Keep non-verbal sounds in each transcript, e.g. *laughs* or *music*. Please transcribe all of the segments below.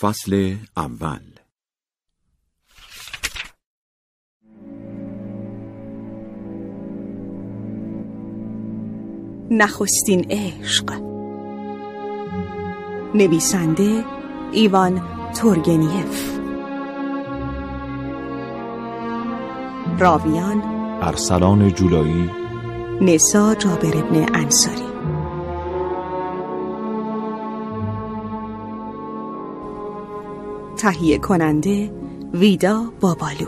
فصل اول. نخستین عشق. نویسنده ایوان تورگنیف. راویان ارسلان جولایی. نسا جابر ابن انصاری. تهیه کننده ویدا بابالو.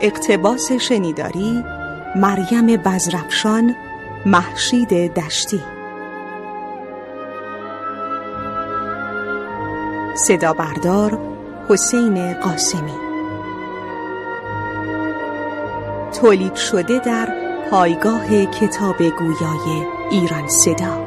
اقتباس شنیداری مریم بزرفشان محشید دشتی. صدا بردار حسین قاسمی. تولید شده در پایگاه کتاب گویای ایران صدا.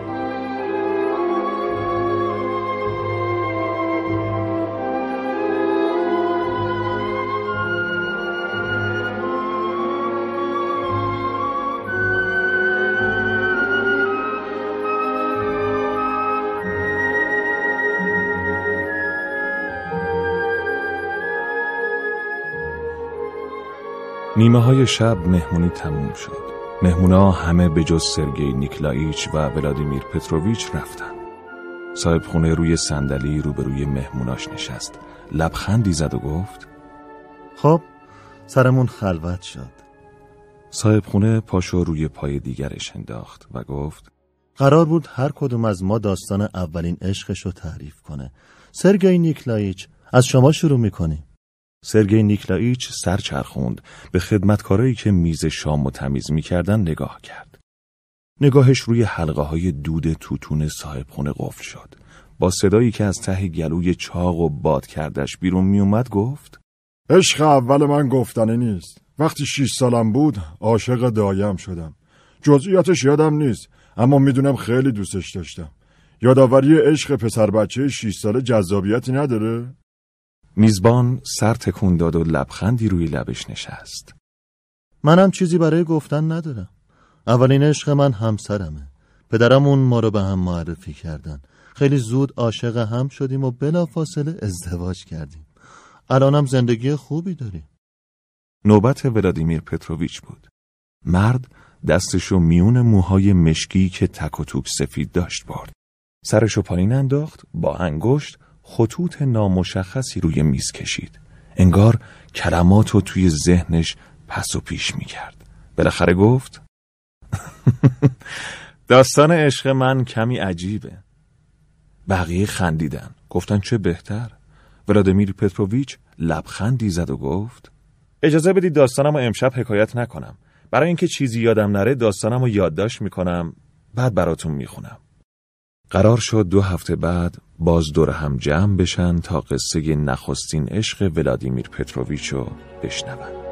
نیمه های شب مهمونی تموم شد. مهمونا همه به جز سرگئی نیکلایچ و ولادیمیر پتروویچ رفتن. صاحب خونه روی صندلی روبروی مهموناش نشست. لبخندی زد و گفت خب سرمون خلوت شد. صاحب خونه پاشو روی پای دیگرش انداخت و گفت قرار بود هر کدوم از ما داستان اولین عشقش رو تعریف کنه. سرگئی نیکلایچ از شما شروع می‌کنیم. سرگئی نیکلایچ سر چرخوند به خدمتکارایی که میز شام و تمیز می‌کردن نگاه کرد. نگاهش روی حلقه های دود توتون صاحب خونه قفل شد. با صدایی که از ته گلوی چاق و باد کردش بیرون میومد گفت عشق اول من گفتنه نیست. وقتی شیش سالم بود عاشق دایم شدم. جزئیاتش یادم نیست اما می‌دونم خیلی دوستش داشتم. یادآوری عشق پسر بچه شیش ساله جذابیتی نداره؟ میزبان سر تکون داد و لبخندی روی لبش نشست. منم چیزی برای گفتن ندارم. اولین عشق من همسرمه. پدرمون ما رو به هم معرفی کردن. خیلی زود عاشق هم شدیم و بلافاصله ازدواج کردیم. الانم زندگی خوبی داریم. نوبت ولادیمیر پتروویچ بود. مرد دستشو میون موهای مشکی که تک و توک سفید داشت برد. سرشو پایین انداخت با انگشت خطوط نامشخصی روی میز کشید. انگار کلمات رو توی ذهنش پس و پیش می‌کرد. بالاخره گفت *laughs* داستان عشق من کمی عجیبه. بقیه خندیدن. گفتن چه بهتر. ولادیمیر پتروویچ لبخندی زد و گفت اجازه بدید داستانم رو امشب حکایت نکنم. برای اینکه چیزی یادم نره داستانم رو یادداشت می‌کنم. بعد براتون می‌خونم. قرار شد دو هفته بعد باز دور هم جمع بشن تا قصه نخستین عشق ولادیمیر پتروویچ رو بشنون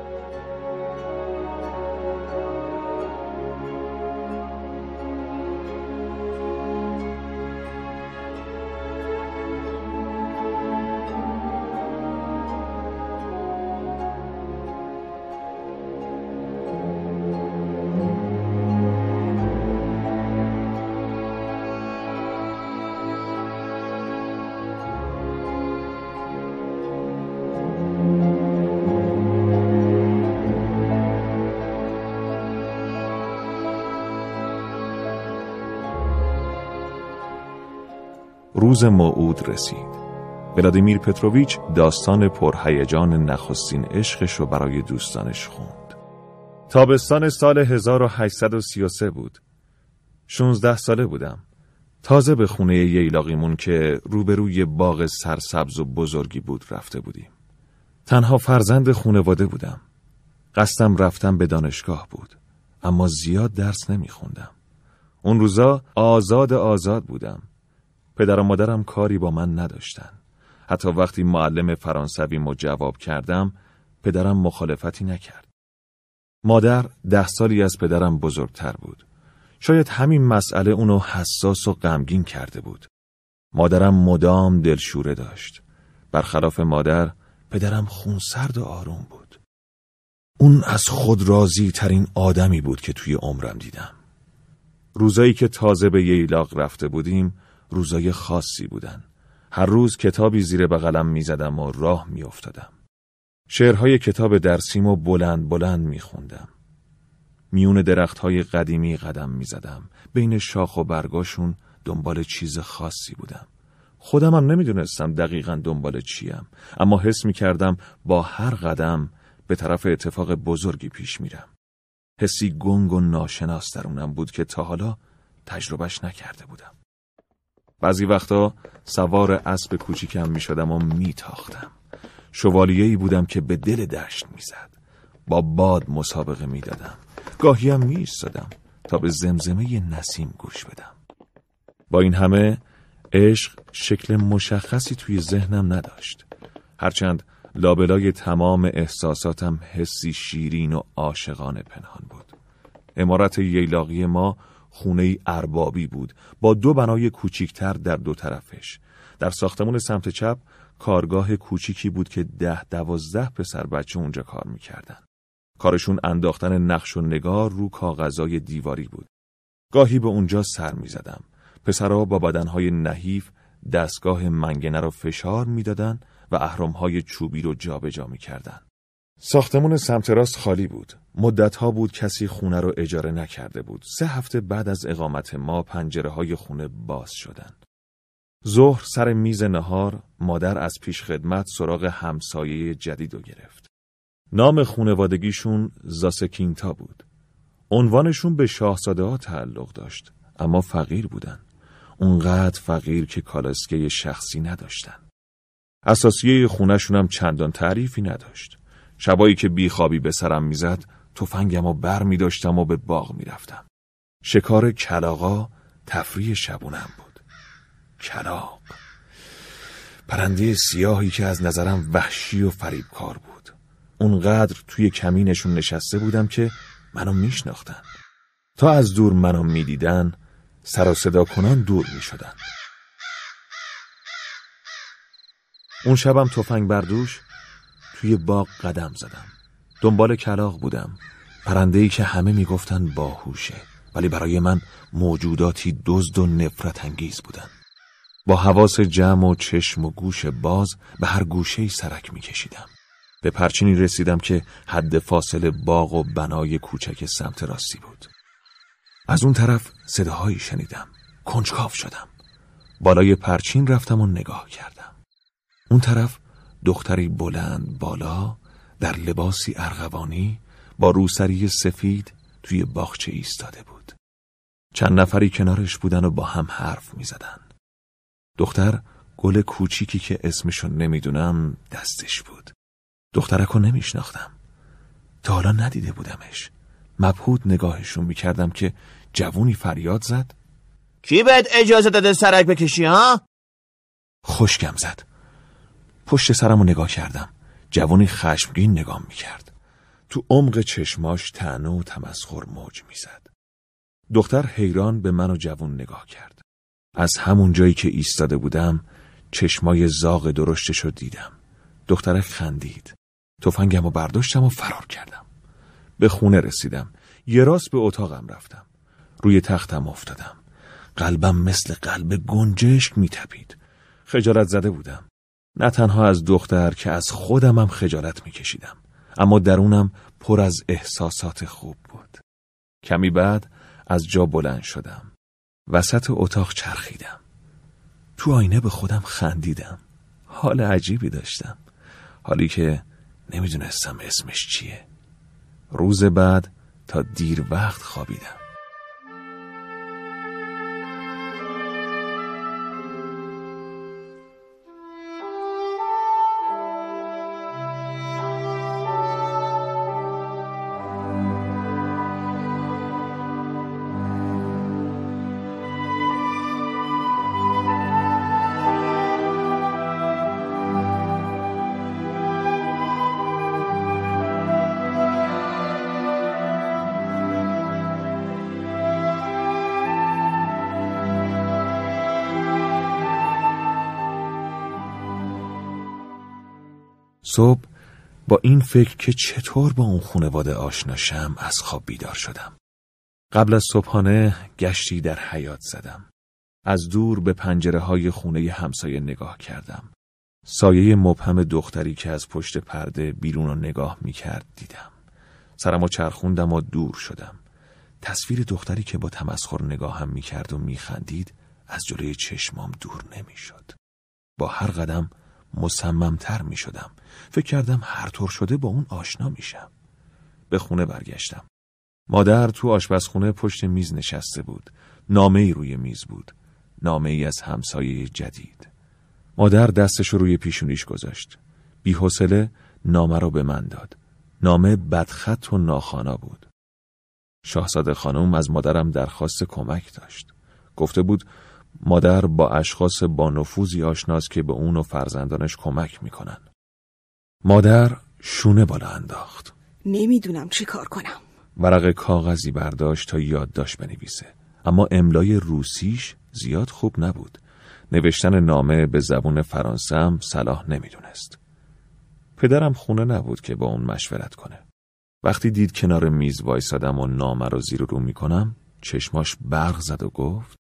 روز موعود رسید. ولادیمیر پتروویچ داستان پرهیجان نخستین عشقش رو برای دوستانش خوند. تابستان سال 1833 بود. 16 ساله بودم. تازه به خونه ییلاقیمون که روبروی باغ سرسبز و بزرگی بود رفته بودیم. تنها فرزند خونواده بودم. قصدم رفتم به دانشگاه بود. اما زیاد درس نمیخوندم. اون روزا آزاد آزاد بودم. پدر و مادرم کاری با من نداشتن. حتی وقتی معلم فرانسوی مو جواب کردم پدرم مخالفتی نکرد. مادر ده سالی از پدرم بزرگتر بود. شاید همین مسئله اونو حساس و غمگین کرده بود. مادرم مدام دلشوره داشت. برخلاف مادر پدرم خونسرد و آروم بود. اون از خود راضی ترین آدمی بود که توی عمرم دیدم. روزایی که تازه به ییلاق رفته بودیم روزای خاصی بودن. هر روز کتابی زیر بغلم می‌زدم و راه میافتادم. شعرهای کتاب درسیم و بلند بلند میخوندم. میون درختهای قدیمی قدم می‌زدم. بین شاخ و برگاشون دنبال چیز خاصی بودم. خودم هم نمی‌دونستم دقیقا دنبال چیم اما حس می‌کردم با هر قدم به طرف اتفاق بزرگی پیش میرم. حسی گنگ و ناشناس درونم بود که تا حالا تجربهش نکرده بودم. بعضی وقتا سوار اسب کوچیکم می شدم و می تاختم. شوالیهی بودم که به دل دشت می‌زد. با باد مسابقه می دادم. گاهیم می ایستادم تا به زمزمه نسیم گوش بدم. با این همه عشق شکل مشخصی توی ذهنم نداشت. هرچند لابلای تمام احساساتم حسی شیرین و عاشقانه پنهان بود. امارت ییلاقی ما خونه اربابی بود با دو بنای کوچیکتر در دو طرفش. در ساختمون سمت چپ کارگاه کوچیکی بود که ده دوازده پسر بچه اونجا کار می‌کردن. کارشون انداختن نقش و نگار رو کاغذای دیواری بود. گاهی به اونجا سر می‌زدم. پسرها با بدنهای نحیف دستگاه منگنه رو فشار می‌دادن و اهرمهای چوبی رو جابجا می‌کردن. ساختمون سمت راست خالی بود. مدتها بود کسی خونه رو اجاره نکرده بود. سه هفته بعد از اقامت ما پنجره های خونه باز شدن. ظهر سر میز نهار مادر از پیش خدمت سراغ همسایه جدید رو گرفت. نام خونوادگیشون زاسکینتا بود. عنوانشون به شاهزاده ها تعلق داشت اما فقیر بودن. اونقدر فقیر که کالاسکه شخصی نداشتن. اساسیه خونشون هم چندان تعریفی نداشت. شبایی که بیخوابی به سرم می‌زد تفنگم و بر می داشتم و به باغ می‌رفتم. شکار کلاغا تفریح شبونم بود. کلاق پرنده سیاهی که از نظرم وحشی و فریبکار بود. اونقدر توی کمینشون نشسته بودم که منو میشناختن. تا از دور منو می‌دیدن سر و صدا کنان دور می شدن. اون شبم تفنگ بردوش توی باغ قدم زدم. دنبال کلاق بودم. پرنده‌ای که همه می‌گفتن باهوشه ولی برای من موجوداتی دزد و نفرت انگیز بودن. با حواس جمع و چشم و گوش باز به هر گوشه سرک میکشیدم. به پرچینی رسیدم که حد فاصله باغ و بنای کوچک سمت راستی بود. از اون طرف صداهایی شنیدم. کنجکاو شدم. بالای پرچین رفتم و نگاه کردم. اون طرف دختری بلند بالا در لباسی ارغوانی با روسری سفید توی باغچه ایستاده بود. چند نفری کنارش بودن و با هم حرف می زدن. دختر گل کوچیکی که اسمشو نمی‌دونم دستش بود. دخترکو نمیشناختم. تا حالا ندیده بودمش. مبهود نگاهشون می‌کردم که جوونی فریاد زد کی بهت اجازه داده سرک بکشی ها؟ خوشگم زد پشت سرمو نگاه کردم. جوونی خشمگین نگاه می‌کرد. تو عمق چشماش تنه و تمسخر موج می‌زد. دختر حیران به من و جوون نگاه کرد. از همون جایی که ایستاده بودم چشمای زاغ درشتش رو دیدم. دخترک خندید. تفنگم و برداشتم و فرار کردم. به خونه رسیدم. یه راست به اتاقم رفتم. روی تختم افتادم. قلبم مثل قلب گنجشک میتپید. خجالت زده بودم. نه تنها از دختر که از خودمم خجالت میکشیدم اما درونم پر از احساسات خوب بود. کمی بعد از جا بلند شدم. وسط اتاق چرخیدم. تو آینه به خودم خندیدم. حال عجیبی داشتم. حالی که نمی‌دونستم اسمش چیه. روز بعد تا دیر وقت خوابیدم. صبح با این فکر که چطور با اون خونواده آشنا شم از خواب بیدار شدم. قبل از صبحانه گشتی در حیات زدم. از دور به پنجره های خونه همسایه نگاه کردم. سایه مبهم دختری که از پشت پرده بیرون رو نگاه می کرد دیدم. سرم و چرخوندم و دور شدم. تصویر دختری که با تمسخر نگاهم می کرد و می خندید از جلوی چشمام دور نمی شد. با هر قدم مصممتر می شدم. فکر کردم هر طور شده با اون آشنا میشم. به خونه برگشتم. مادر تو آشپزخونه پشت میز نشسته بود. نامه ای روی میز بود. نامه ای از همسایه جدید. مادر دستش روی پیشونیش گذاشت. بی حوصله نامه رو به من داد. نامه بدخط و ناخانا بود. شاهزاده خانم از مادرم درخواست کمک داشت. گفته بود مادر با اشخاص با نفوذی آشناست که به اون و فرزندانش کمک می‌کنن. مادر شونه بالا انداخت. نمی‌دونم چی کار کنم. ورق کاغذی برداشت تا یادداشت بنویسه. اما املای روسیش زیاد خوب نبود. نوشتن نامه به زبون فرانسه هم صلاح نمی‌دونست. پدرم خونه نبود که با اون مشورت کنه. وقتی دید کنار میز وایسادم و نامه رو زیر رو می‌کنم چشماش برق زد و گفت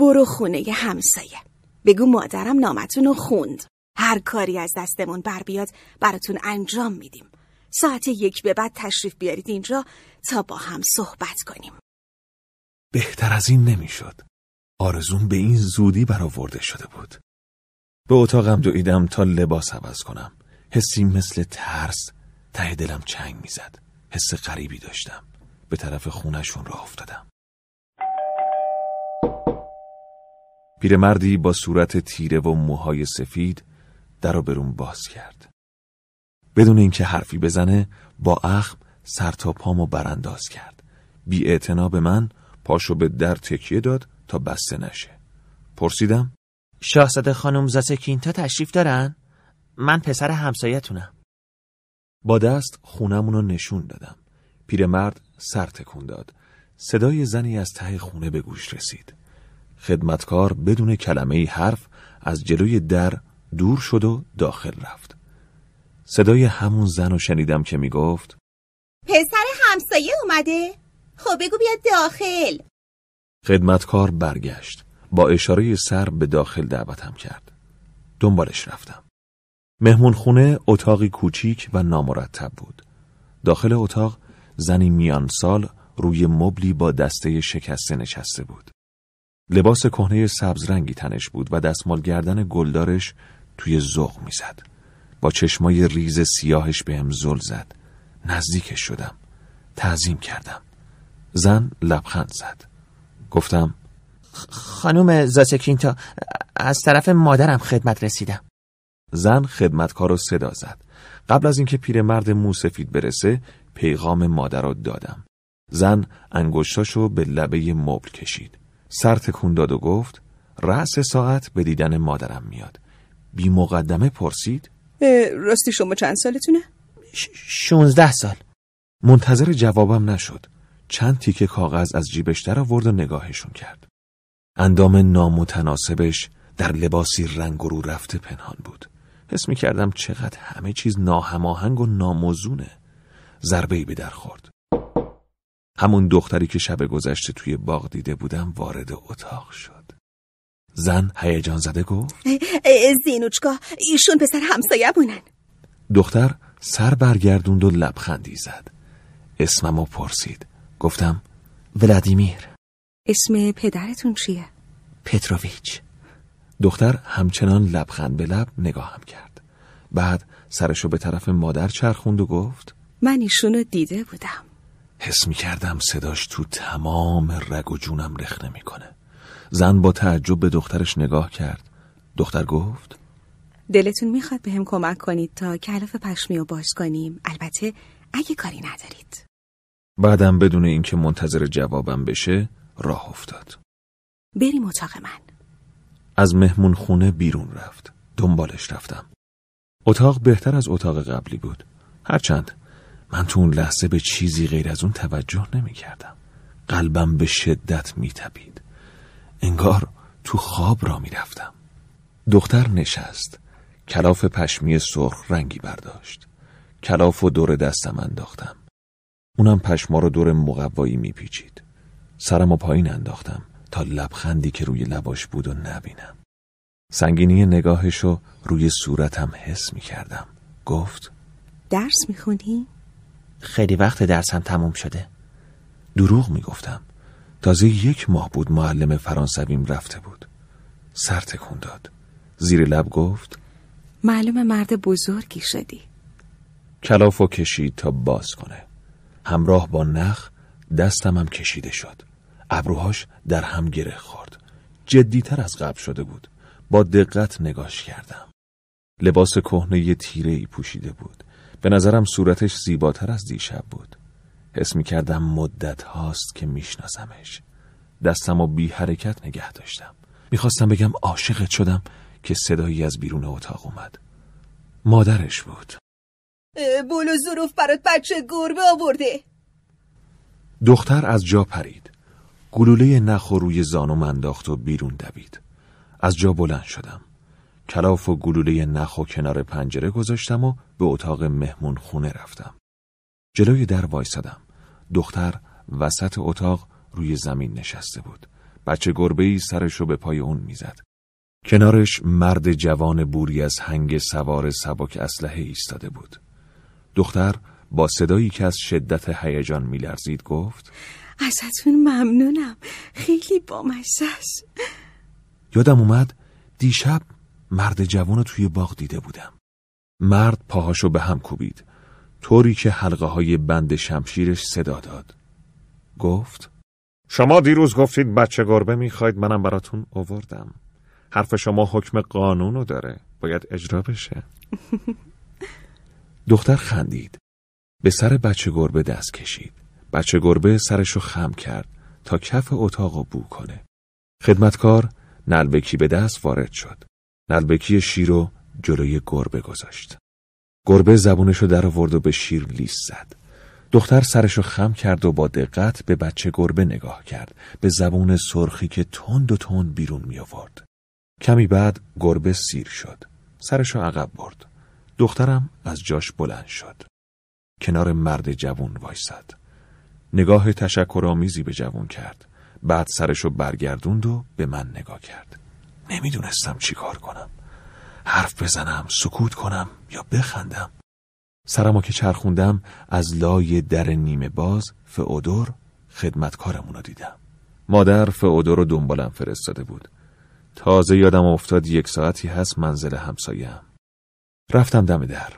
برو خونه همسایه. بگو مادرم نامتون رو خوند. هر کاری از دستمون بر بیاد براتون انجام میدیم. ساعت یک به بعد تشریف بیارید اینجا تا با هم صحبت کنیم. بهتر از این نمی‌شد. آرزون به این زودی برآورده شده بود. به اتاقم دویدم تا لباس عوض کنم. حسی مثل ترس ته دلم چنگ می‌زد. حس غریبی داشتم. به طرف خونشون راه افتادم. پیرمردی با صورت تیره و موهای سفید در رو برون باز کرد. بدون اینکه حرفی بزنه با اخم سر تا پامو برانداز کرد. بی به من پاشو به در تکیه داد تا بسته نشه. پرسیدم شاهزاده خانم زاسکینتا تشریف دارن؟ من پسر همسایتونم. با دست خونمون رو نشون دادم. پیرمرد سر تکون داد. صدای زنی از ته خونه به گوش رسید. خدمتکار بدون کلمه حرف از جلوی در دور شد و داخل رفت. صدای همون زن رو شنیدم که می‌گفت پسر همسایه اومده؟ خب بگو بیاد داخل. خدمتکار برگشت. با اشاره سر به داخل دعوتم کرد. دنبالش رفتم. مهمون خونه اتاقی کوچیک و نامرتب بود. داخل اتاق زنی میان سال روی مبلی با دسته شکسته نشسته بود. لباس کهنه سبز رنگی تنش بود و دستمال گردن گلدارش توی ذوق می‌زد. با چشمای ریز سیاهش بهم زل زد. نزدیکش شدم. تعظیم کردم. زن لبخند زد. گفتم خانوم زاسکینتا از طرف مادرم خدمت رسیدم. زن خدمتکار رو صدا زد. قبل از اینکه پیرمرد موسفید برسه پیغام مادر رو دادم. زن انگشتاشو به لبه مبل کشید. سر تکون داد و گفت رأس ساعت به دیدن مادرم میاد. بی مقدمه پرسید راستی شما چند سالتونه؟ شونزده سال. منتظر جوابم نشد. چند تیکه کاغذ از جیبش در آورد و نگاهشون کرد. اندام نامتناسبش در لباسی رنگ رو رفته پنهان بود. حس می کردم چقدر همه چیز ناهماهنگ و ناموزونه. ضربه ای به در خورد. همون دختری که شب گذشته توی باغ دیده بودم وارد اتاق شد. زن هیجان زده گفت زینوچکا ایشون پسر همسایه بونن دختر سر برگردوند و لبخندی زد. اسممو پرسید. گفتم ولادیمیر. اسم پدرتون چیه؟ پتروویچ. دختر همچنان لبخند به لب نگاهم کرد. بعد سرشو به طرف مادر چرخوند و گفت من ایشونو دیده بودم. حس می کردم صداش تو تمام رگ و جونم رخ نمی‌کنه. زن با تعجب به دخترش نگاه کرد. دختر گفت دلتون می‌خواد به هم کمک کنید تا کلف پشمی رو باز کنیم. البته اگه کاری ندارید. بعدم بدون اینکه منتظر جوابم بشه راه افتاد. بریم اتاق من. از مهمون خونه بیرون رفت. دنبالش رفتم. اتاق بهتر از اتاق قبلی بود. هرچند من تو اون لحظه به چیزی غیر از اون توجه نمی کردم قلبم به شدت می تبید. انگار تو خواب را می رفتم دختر نشست. کلاف پشمی سرخ رنگی برداشت. کلاف و دور دستم انداختم. اونم پشما رو دور مقوایی میپیچید. سرم و پایین انداختم تا لبخندی که روی لباش بود و نبینم. سنگینی نگاهشو روی صورتم حس می کردم گفت درس می‌خونی؟ خیلی وقت درسم تموم شده. دروغ می گفتم تازه یک ماه بود معلم فرانسویم رفته بود. سر تکون داد. زیر لب گفت معلوم مرد بزرگی شدی. کلافو کشید تا باز کنه. همراه با نخ دستم هم کشیده شد. ابروهاش در هم گره خورد. جدیتر از قبل شده بود. با دقت نگاش کردم. لباس کهنه یه تیره ای پوشیده بود. به نظرم صورتش زیباتر از دیشب بود. حس می کردم مدت هاست که میشناسمش. دستم و بی حرکت نگه داشتم. می‌خواستم بگم عاشقت شدم که صدایی از بیرون اتاق اومد. مادرش بود. بولو ظروف برات بچه گربه آورده. دختر از جا پرید. گلوله نخ و روی زانو انداخت و بیرون دوید. از جا بلند شدم. کلاف و گلوله نخ و کنار پنجره گذاشتم و به اتاق مهمون خونه رفتم. جلوی در وایسادم. دختر وسط اتاق روی زمین نشسته بود. بچه گربه ای سرشو به پای اون می‌زد. کنارش مرد جوان بوری از هنگ سوار سبک اسلحه ایستاده بود. دختر با صدایی که از شدت هیجان میلرزید گفت ازتون ممنونم. خیلی بامزه است یادم اومد دیشب مرد جوان توی باغ دیده بودم. مرد پاهاشو به هم کوبید. طوری که حلقه های بند شمشیرش صدا داد. گفت شما دیروز گفتید بچه گربه می‌خواید منم براتون اووردم حرف شما حکم قانونو داره. باید اجرا بشه. *laughs* دختر خندید. به سر بچه گربه دست کشید. بچه گربه سرشو خم کرد تا کف اتاق بو کنه. خدمتکار نلبکی به دست وارد شد. نلبکی شیرو جلوی گربه گذاشت. گربه زبونشو در آورد و به شیر لیست زد. دختر سرشو خم کرد و با دقت به بچه گربه نگاه کرد. به زبون سرخی که تند و تند بیرون می آورد. کمی بعد گربه سیر شد. سرشو عقب برد. دخترم از جاش بلند شد. کنار مرد جوون وایساد. نگاه تشکرآمیزی به جوون کرد. بعد سرشو برگردوند و به من نگاه کرد. نمی‌دونستم چی کار کنم. حرف بزنم سکوت کنم یا بخندم. سرمو که چرخوندم از لای در نیمه باز فئودور خدمتکارمون رو دیدم. مادر فئودور رو دنبالم فرستاده بود. تازه یادم افتاد یک ساعتی هست منزل همسایم رفتم دم در.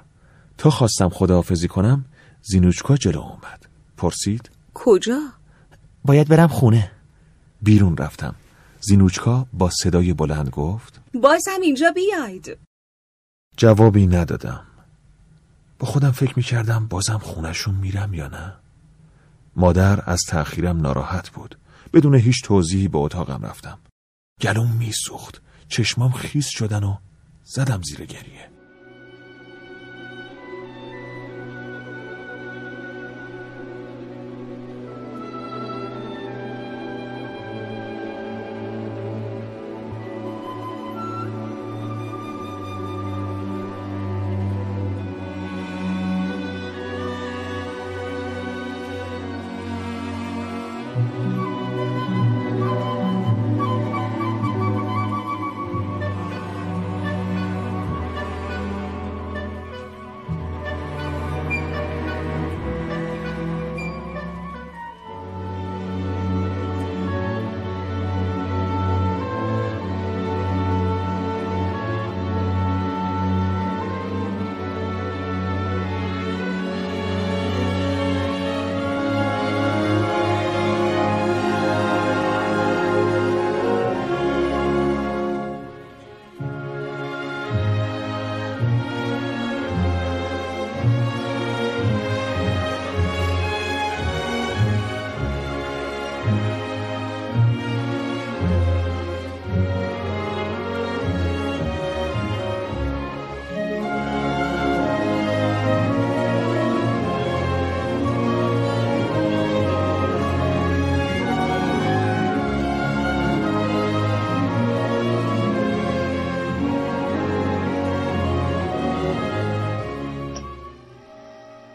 تا خواستم خداحافظی کنم زینوچکا جلو اومد. پرسید؟ کجا؟ باید برم خونه. بیرون رفتم. زینوچکا با صدای بلند گفت بازم اینجا بیاید. جوابی ندادم. با خودم فکر می کردم بازم خونشون میرم یا نه. مادر از تأخیرم ناراحت بود. بدون هیچ توضیحی به اتاقم رفتم. گلوم میسوخت. چشمام خیس شدن و زدم زیر گریه.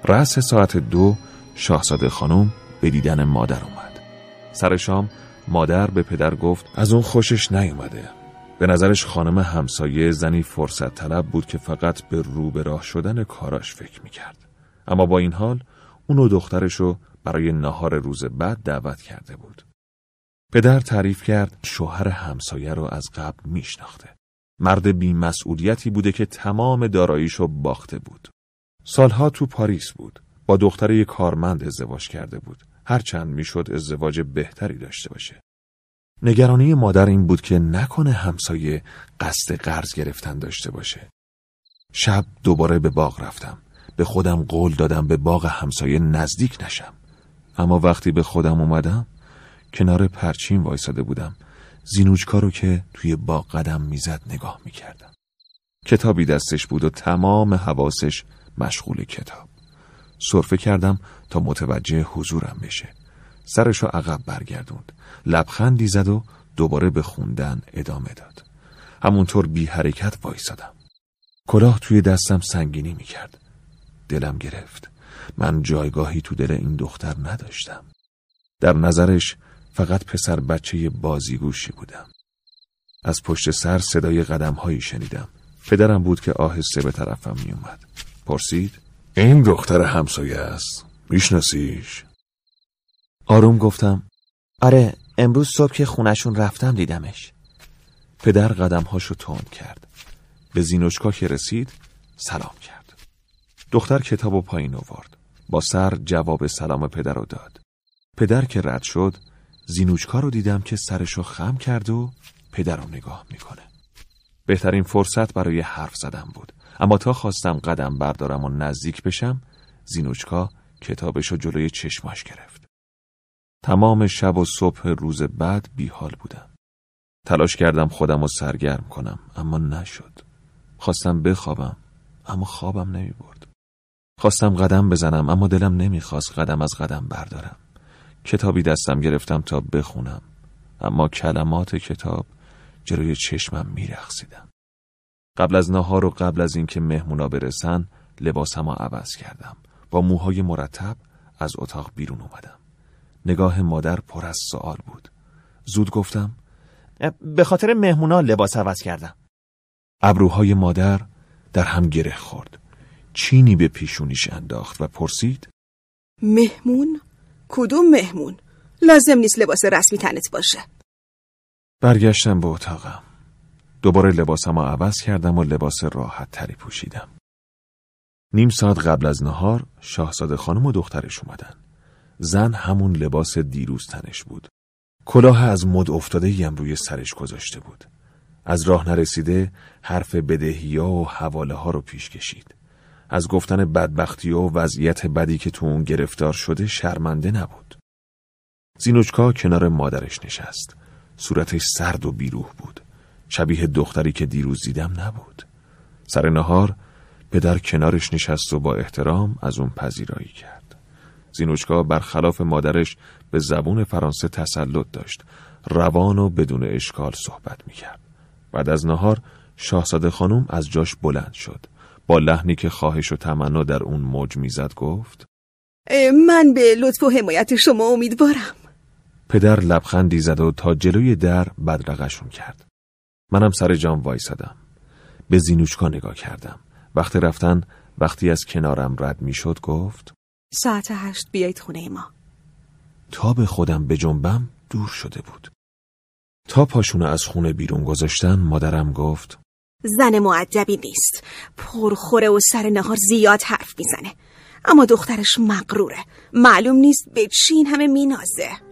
رأس ساعت دو شاهزاده خانم به دیدن مادر اومد. سر شام مادر به پدر گفت از اون خوشش نیومده. به نظرش خانم همسایه زنی فرصت طلب بود که فقط به رو به راه شدن کاراش فکر می‌کرد. اما با این حال اون و دخترشو برای نهار روز بعد دعوت کرده بود. پدر تعریف کرد شوهر همسایه رو از قبل میشناخته. مرد بیمسئولیتی بوده که تمام داراییشو باخته بود. سالها تو پاریس بود. با دختر کارمند ازدواج کرده بود. هرچند می‌شد ازدواج بهتری داشته باشه. نگرانی مادر این بود که نکنه همسایه قصد قرض گرفتن داشته باشه. شب دوباره به باغ رفتم. به خودم قول دادم به باغ همسایه نزدیک نشم. اما وقتی به خودم اومدم کنار پرچین وایساده بودم. زینوچکا رو که توی باغ قدم می‌زد نگاه می‌کردم. کتابی دستش بود و تمام حواسش مشغول کتاب. صرفه کردم تا متوجه حضورم بشه. سرشو عقب برگردوند. لبخندی زد و دوباره به خوندن ادامه داد. همونطور بی حرکت وایسادم. کلاه توی دستم سنگینی می‌کرد. دلم گرفت. من جایگاهی تو دل این دختر نداشتم. در نظرش فقط پسر بچه بازیگوشی بودم. از پشت سر صدای قدم هایی شنیدم. پدرم بود که آهسته به طرفم میومد پرسید. این دختر همسایه است. میشناسیش؟ آروم گفتم. آره امروز صبح که خونشون رفتم دیدمش. پدر قدمهاشو تند کرد. به زینوشکا که رسید سلام کرد. دختر کتاب و پایین آورد. با سر جواب سلام پدر رو داد. پدر که رد شد زینوچکا رو دیدم که سرشو خم کرد و پدر رو نگاه می‌کنه. بهترین فرصت برای حرف زدن بود. اما تا خواستم قدم بردارم و نزدیک بشم زینوچکا کتابشو جلوی چشماش گرفت. تمام شب و صبح روز بعد بیحال بودم. تلاش کردم خودم رو سرگرم کنم اما نشد. خواستم بخوابم اما خوابم نمی برد خواستم قدم بزنم اما دلم نمی‌خواست قدم از قدم بردارم. کتابی دستم گرفتم تا بخونم اما کلمات کتاب جلوی چشمم میرخسیدم قبل از نهار و قبل از اینکه مهمونا برسن لباسمو عوض کردم. با موهای مرتب از اتاق بیرون اومدم. نگاه مادر پر از سوال بود. زود گفتم به خاطر مهمونا لباس عوض کردم. ابروهای مادر در هم گره خورد. چینی به پیشونیش انداخت و پرسید مهمون؟ کدوم مهمون؟ لازم نیست لباس رسمی تنت باشه. برگشتم به اتاقم. دوباره لباسم عوض کردم و لباس راحت تری پوشیدم. نیم ساعت قبل از نهار شاهزاده خانم و دخترش اومدن. زن همون لباس دیروز تنش بود. کلاه از مد افتاده یم روی سرش گذاشته بود. از راه نرسیده حرف بدهیا و حواله ها رو پیش کشید. از گفتن بدبختی و وضعیت بدی که تو اون گرفتار شده شرمنده نبود. زینوچکا کنار مادرش نشست. صورتش سرد و بیروح بود. شبیه دختری که دیروز دیدم نبود. سر نهار پدر کنارش نشست و با احترام از اون پذیرایی کرد. زینوچکا برخلاف مادرش به زبون فرانسه تسلط داشت. روان و بدون اشکال صحبت می‌کرد. بعد از نهار شاهزاده خانم از جاش بلند شد. با لحنی که خواهش و تمنا در اون موج می‌زد گفت من به لطف و حمایت شما امیدوارم. پدر لبخندی زد و تا جلوی در بدرقشون کرد. منم سر جام وایسادم. به زینوچکا نگاه کردم. وقتی رفتن وقتی از کنارم رد می‌شد گفت ساعت هشت بیایید خونه ما. تا به خودم به جنبم دور شده بود. تا پاشونه از خونه بیرون گذاشتن مادرم گفت زن معدبی نیست. پرخوره و سر نهار زیاد حرف می‌زنه. اما دخترش مقروره معلوم نیست به چین همه مینازه.